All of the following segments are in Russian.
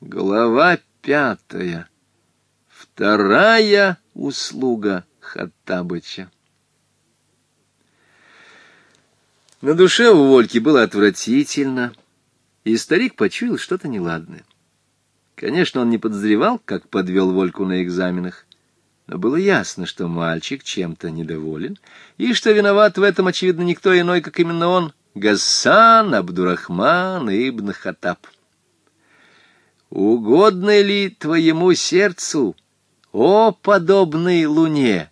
Глава пятая. Вторая услуга Хаттабыча. На душе у Вольки было отвратительно, и старик почуял что-то неладное. Конечно, он не подозревал, как подвел Вольку на экзаменах, но было ясно, что мальчик чем-то недоволен, и что виноват в этом, очевидно, никто иной, как именно он, Гасан Абдурахман Ибн Хаттаб. Угодно ли твоему сердцу, о подобной луне,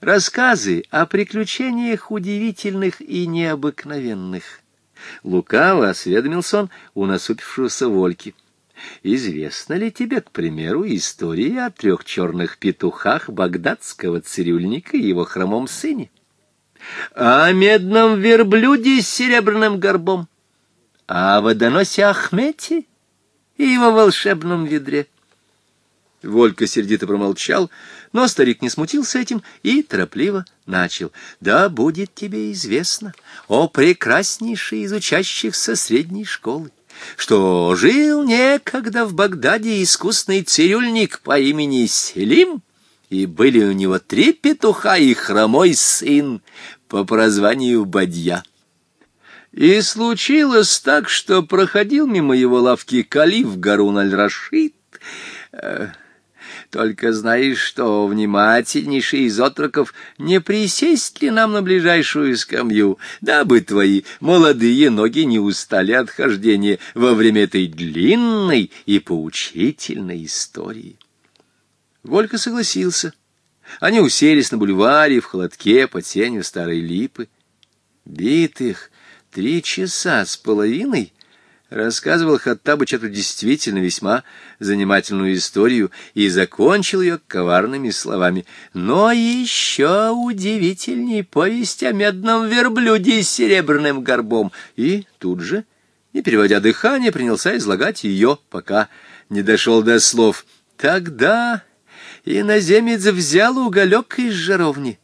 рассказы о приключениях удивительных и необыкновенных? Лукаво осведомился он у насупившегося Вольки. Известна ли тебе, к примеру, история о трех черных петухах багдадского цирюльника и его хромом сыне? О медном верблюде с серебряным горбом? О водоносе Ахмете? и его волшебном ведре. Волька сердито промолчал, но старик не смутился этим и торопливо начал. «Да будет тебе известно, о прекраснейший из учащихся средней школы, что жил некогда в Багдаде искусный цирюльник по имени Селим, и были у него три петуха и хромой сын по прозванию Бадья». И случилось так, что проходил мимо его лавки калиф Гарун аль-Рашид. Э, только знаешь, что внимательнейший из отроков не присесть ли нам на ближайшую скамью, дабы твои молодые ноги не устали от хождения во время этой длинной и поучительной истории. Волька согласился. Они уселись на бульваре в холодке под тенью старой липы. Битых — Три часа с половиной рассказывал Хаттабыч эту действительно весьма занимательную историю и закончил ее коварными словами. Но еще удивительней повесть о медном верблюде с серебряным горбом. И тут же, не переводя дыхание, принялся излагать ее, пока не дошел до слов. Тогда иноземец взял уголек из жаровни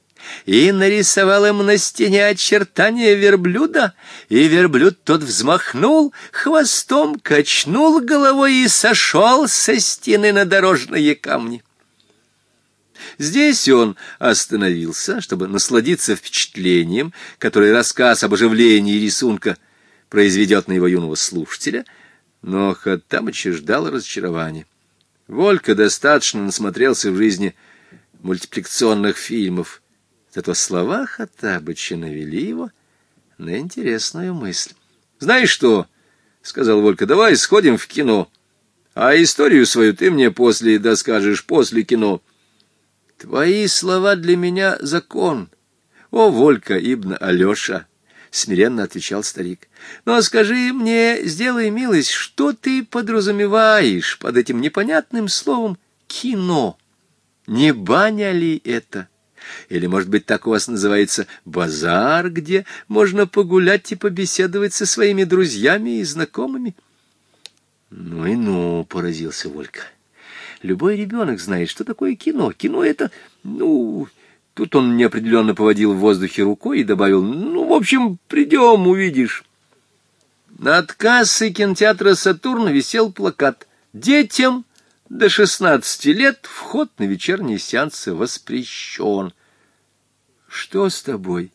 и нарисовал им на стене очертания верблюда, и верблюд тот взмахнул, хвостом качнул головой и сошел со стены на дорожные камни. Здесь он остановился, чтобы насладиться впечатлением, которое рассказ об оживлении рисунка произведет на его юного слушателя, но Хаттамыча ждало разочарование. Волька достаточно насмотрелся в жизни мультипликационных фильмов — Зато слова Хаттабыча навели его на интересную мысль. «Знаешь что?» — сказал Волька. «Давай сходим в кино. А историю свою ты мне после доскажешь, после кино». «Твои слова для меня закон. О, Волька Ибн Алеша!» — смиренно отвечал старик. «Но скажи мне, сделай милость, что ты подразумеваешь под этим непонятным словом «кино»? Не баня ли это?» Или, может быть, так у вас называется базар, где можно погулять и побеседовать со своими друзьями и знакомыми? Ну и ну, поразился Волька. Любой ребенок знает, что такое кино. Кино — это, ну... Тут он неопределенно поводил в воздухе рукой и добавил, ну, в общем, придем, увидишь. Над кассой кинотеатра «Сатурн» висел плакат «Детям до 16 лет вход на вечерние сеансы воспрещен. Что с тобой?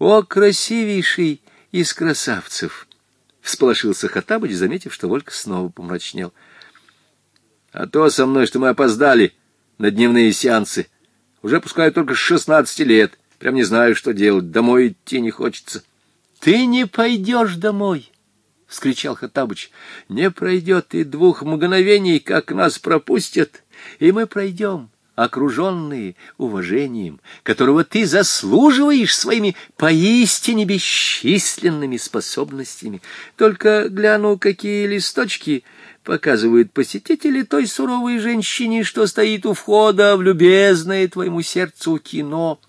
О, красивейший из красавцев! Всполошился Хаттабыч, заметив, что Волька снова помрачнел. А то со мной, что мы опоздали на дневные сеансы. Уже пускаю только с 16 лет. Прям не знаю, что делать. Домой идти не хочется. Ты не пойдешь домой. — вскричал Хаттабыч. — Не пройдет и двух мгновений, как нас пропустят, и мы пройдем, окруженные уважением, которого ты заслуживаешь своими поистине бесчисленными способностями. Только гляну, какие листочки показывают посетители той суровой женщине, что стоит у входа в любезное твоему сердцу кино.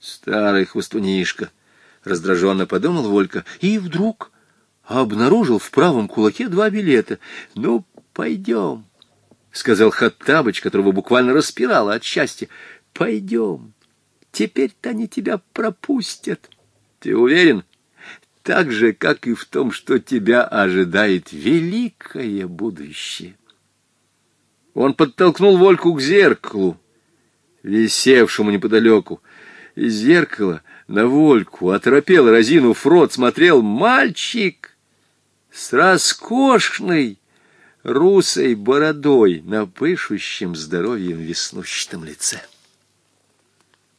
Старый хвостунишка! — раздраженно подумал Волька. И вдруг а обнаружил в правом кулаке два билета. «Ну, пойдем», — сказал Хаттабыч, которого буквально распирало от счастья. «Пойдем. Теперь-то они тебя пропустят». «Ты уверен?» «Так же, как и в том, что тебя ожидает великое будущее». Он подтолкнул Вольку к зеркалу, висевшему неподалеку. Из зеркала на Вольку, оторопел, разинув рот, смотрел мальчик с роскошной русой бородой на пышущем здоровьем веснущатом лице.